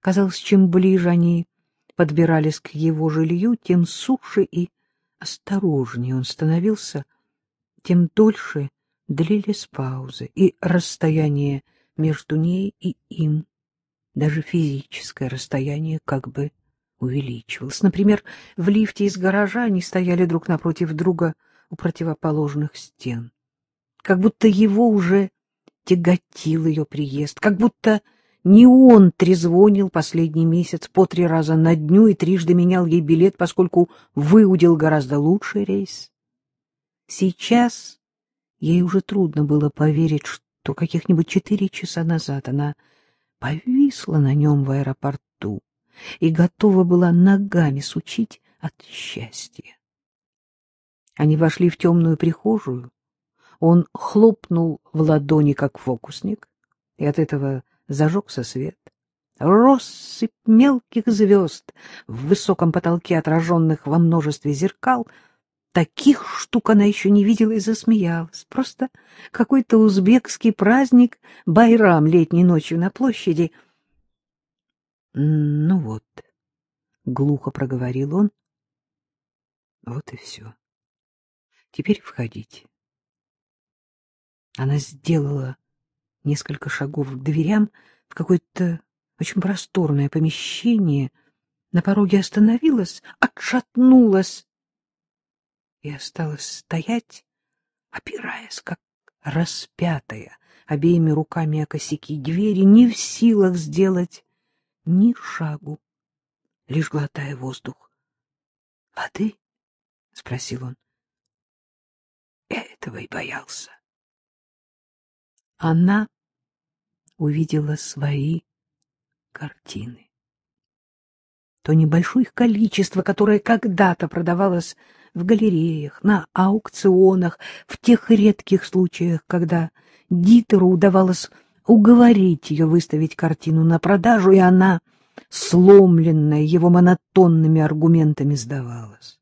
Казалось, чем ближе они подбирались к его жилью, тем суше и осторожнее он становился, тем дольше длились паузы, и расстояние между ней и им, даже физическое расстояние, как бы увеличивалось. Например, в лифте из гаража они стояли друг напротив друга у противоположных стен. Как будто его уже тяготил ее приезд, как будто не он трезвонил последний месяц по три раза на дню и трижды менял ей билет, поскольку выудил гораздо лучший рейс. Сейчас ей уже трудно было поверить, что каких-нибудь четыре часа назад она повисла на нем в аэропорту и готова была ногами сучить от счастья. Они вошли в темную прихожую, он хлопнул в ладони, как фокусник, и от этого зажегся свет. Россыпь мелких звезд в высоком потолке, отраженных во множестве зеркал. Таких штук она еще не видела и засмеялась. Просто какой-то узбекский праздник, байрам летней ночью на площади. — Ну вот, — глухо проговорил он, — вот и все. Теперь входите. Она сделала несколько шагов к дверям в какое-то очень просторное помещение, на пороге остановилась, отшатнулась и осталась стоять, опираясь, как распятая, обеими руками о косяки двери, не в силах сделать ни шагу, лишь глотая воздух. — Воды? — спросил он. — Этого и боялся она увидела свои картины. То небольшое их количество, которое когда-то продавалось в галереях, на аукционах, в тех редких случаях, когда Дитеру удавалось уговорить ее выставить картину на продажу, и она, сломленная его монотонными аргументами, сдавалась.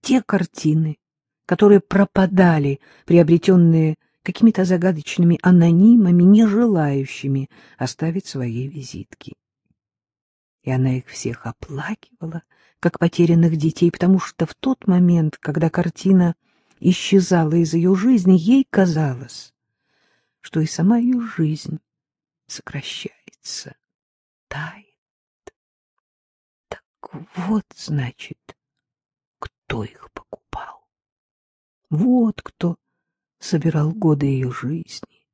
Те картины, которые пропадали, приобретенные какими-то загадочными анонимами, не желающими оставить свои визитки. И она их всех оплакивала, как потерянных детей, потому что в тот момент, когда картина исчезала из ее жизни, ей казалось, что и сама ее жизнь сокращается, тает. Так вот, значит, кто их покупал. Вот кто собирал годы ее жизни.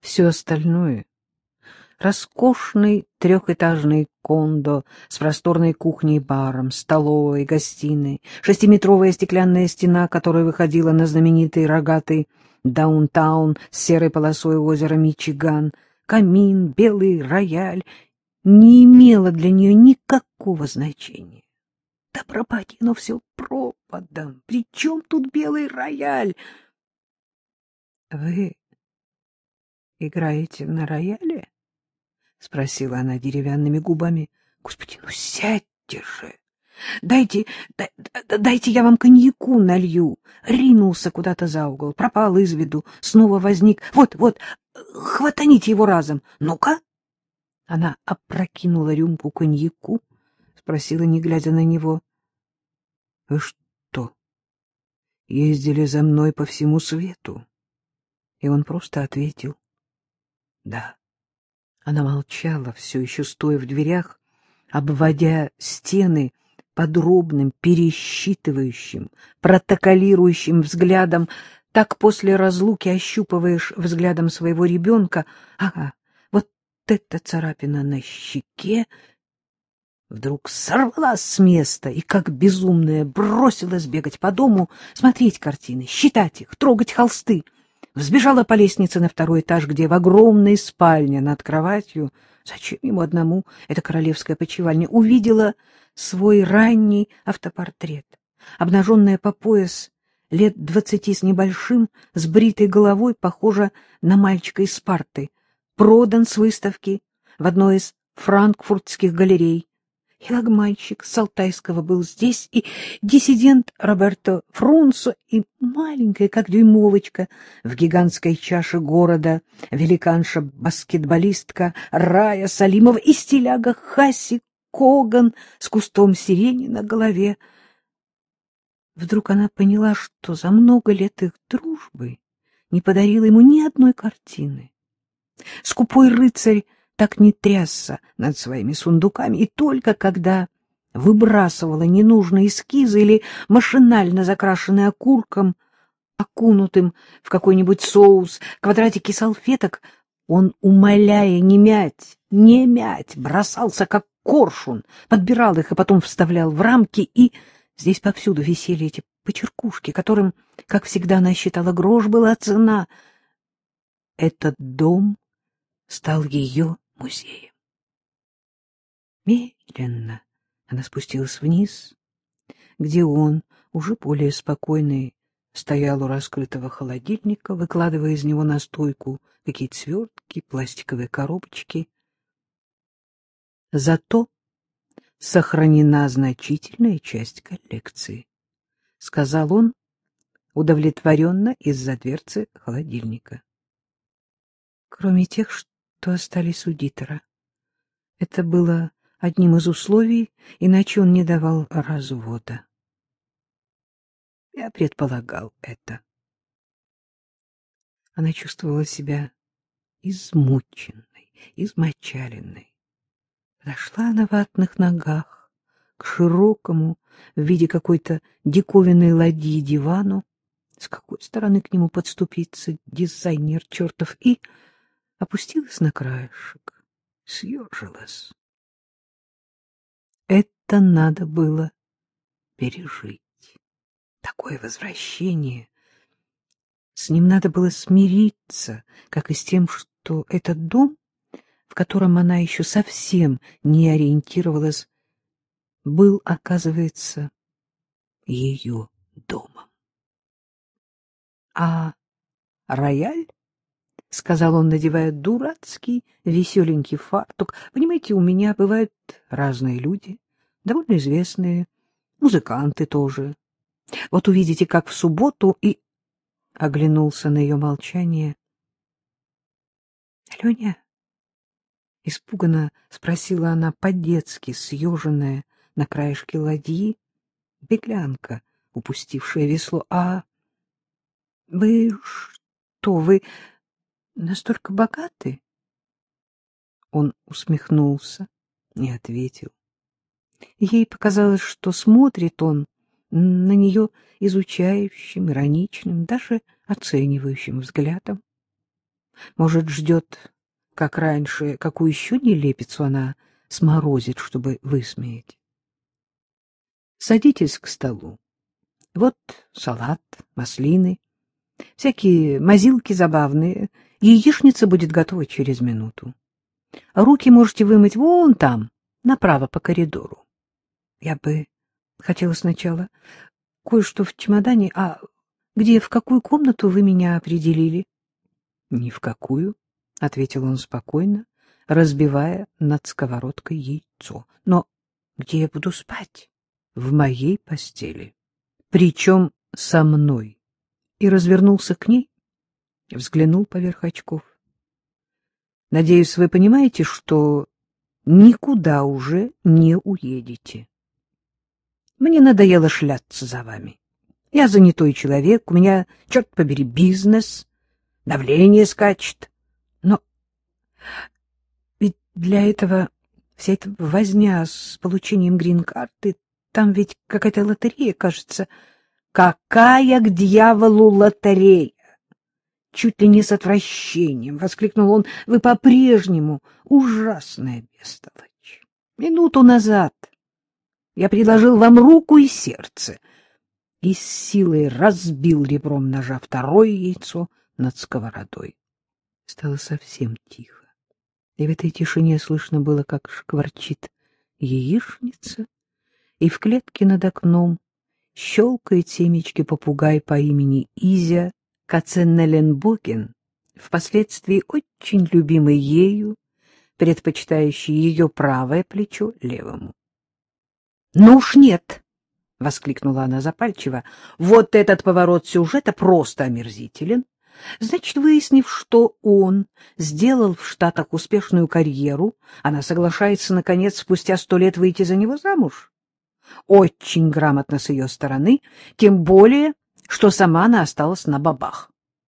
Все остальное — роскошный трехэтажный кондо с просторной кухней баром, столовой, гостиной, шестиметровая стеклянная стена, которая выходила на знаменитый рогатый даунтаун с серой полосой озера Мичиган, камин, белый рояль — не имело для нее никакого значения. Да пропади, но все пропадом. При чем тут белый рояль? — Вы играете на рояле? — спросила она деревянными губами. — Господи, ну сядьте же! Дайте, дай, дайте я вам коньяку налью. Ринулся куда-то за угол, пропал из виду, снова возник. Вот, вот, хватаните его разом. Ну-ка. Она опрокинула рюмку коньяку, спросила, не глядя на него. — Вы что, ездили за мной по всему свету? И он просто ответил «Да». Она молчала, все еще стоя в дверях, обводя стены подробным, пересчитывающим, протоколирующим взглядом. Так после разлуки ощупываешь взглядом своего ребенка. Ага, вот эта царапина на щеке. Вдруг сорвалась с места и, как безумная, бросилась бегать по дому, смотреть картины, считать их, трогать холсты взбежала по лестнице на второй этаж, где в огромной спальне над кроватью, зачем ему одному, эта королевская почевальня, увидела свой ранний автопортрет, обнаженная по пояс, лет двадцати с небольшим, с бритой головой, похожа на мальчика из Спарты, продан с выставки в одной из франкфуртских галерей, И лагманщик с Алтайского был здесь, и диссидент Роберто Фрунсо, и маленькая, как дюймовочка, в гигантской чаше города, великанша-баскетболистка Рая Салимова и стиляга Хаси Коган с кустом сирени на голове. Вдруг она поняла, что за много лет их дружбы не подарила ему ни одной картины. Скупой рыцарь так не трясся над своими сундуками, и только когда выбрасывала ненужные эскизы или машинально закрашенные окурком, окунутым в какой-нибудь соус, квадратики салфеток, он, умоляя не мять, не мять, бросался как коршун, подбирал их и потом вставлял в рамки, и здесь повсюду висели эти почеркушки, которым, как всегда она считала, грош была цена. Этот дом стал ее музеем. Медленно она спустилась вниз, где он, уже более спокойный, стоял у раскрытого холодильника, выкладывая из него на стойку какие-то свертки, пластиковые коробочки. Зато сохранена значительная часть коллекции, — сказал он, удовлетворенно из-за дверцы холодильника. Кроме тех, что что остались у Дитера. Это было одним из условий, иначе он не давал развода. Я предполагал это. Она чувствовала себя измученной, измочаленной. Подошла на ватных ногах к широкому в виде какой-то диковинной ладьи дивану. С какой стороны к нему подступиться, дизайнер чертов, и опустилась на краешек, съежилась. Это надо было пережить. Такое возвращение. С ним надо было смириться, как и с тем, что этот дом, в котором она еще совсем не ориентировалась, был, оказывается, ее домом. А рояль — сказал он, надевая дурацкий, веселенький фартук. — Понимаете, у меня бывают разные люди, довольно известные, музыканты тоже. Вот увидите, как в субботу и... Оглянулся на ее молчание. — Аленя? — испуганно спросила она по-детски, съеженная на краешке ладьи, беглянка, упустившая весло. — А вы что, вы настолько богаты? Он усмехнулся, не ответил. Ей показалось, что смотрит он на нее изучающим, ироничным, даже оценивающим взглядом. Может, ждет, как раньше, какую еще нелепицу она сморозит, чтобы высмеять. Садитесь к столу. Вот салат, маслины, всякие мазилки забавные, Яичница будет готова через минуту. Руки можете вымыть вон там, направо по коридору. Я бы хотела сначала кое-что в чемодане. А где, в какую комнату вы меня определили? — Ни в какую, — ответил он спокойно, разбивая над сковородкой яйцо. — Но где я буду спать? — В моей постели. Причем со мной. И развернулся к ней взглянул поверх очков. Надеюсь, вы понимаете, что никуда уже не уедете. Мне надоело шляться за вами. Я занятой человек, у меня, черт побери, бизнес, давление скачет. Но ведь для этого вся эта возня с получением грин-карты, там ведь какая-то лотерея, кажется. Какая к дьяволу лотерея? чуть ли не с отвращением, — воскликнул он, — вы по-прежнему ужасная бестолочь. Минуту назад я предложил вам руку и сердце, и с силой разбил ребром ножа второе яйцо над сковородой. Стало совсем тихо, и в этой тишине слышно было, как шкварчит яичница, и в клетке над окном щелкает семечки попугай по имени Изя, Каценнеленбоген, впоследствии очень любимый ею, предпочитающий ее правое плечо левому. — Ну уж нет, — воскликнула она запальчиво, — вот этот поворот сюжета просто омерзителен. Значит, выяснив, что он сделал в Штатах успешную карьеру, она соглашается, наконец, спустя сто лет выйти за него замуж. Очень грамотно с ее стороны, тем более, что сама она осталась на бабах.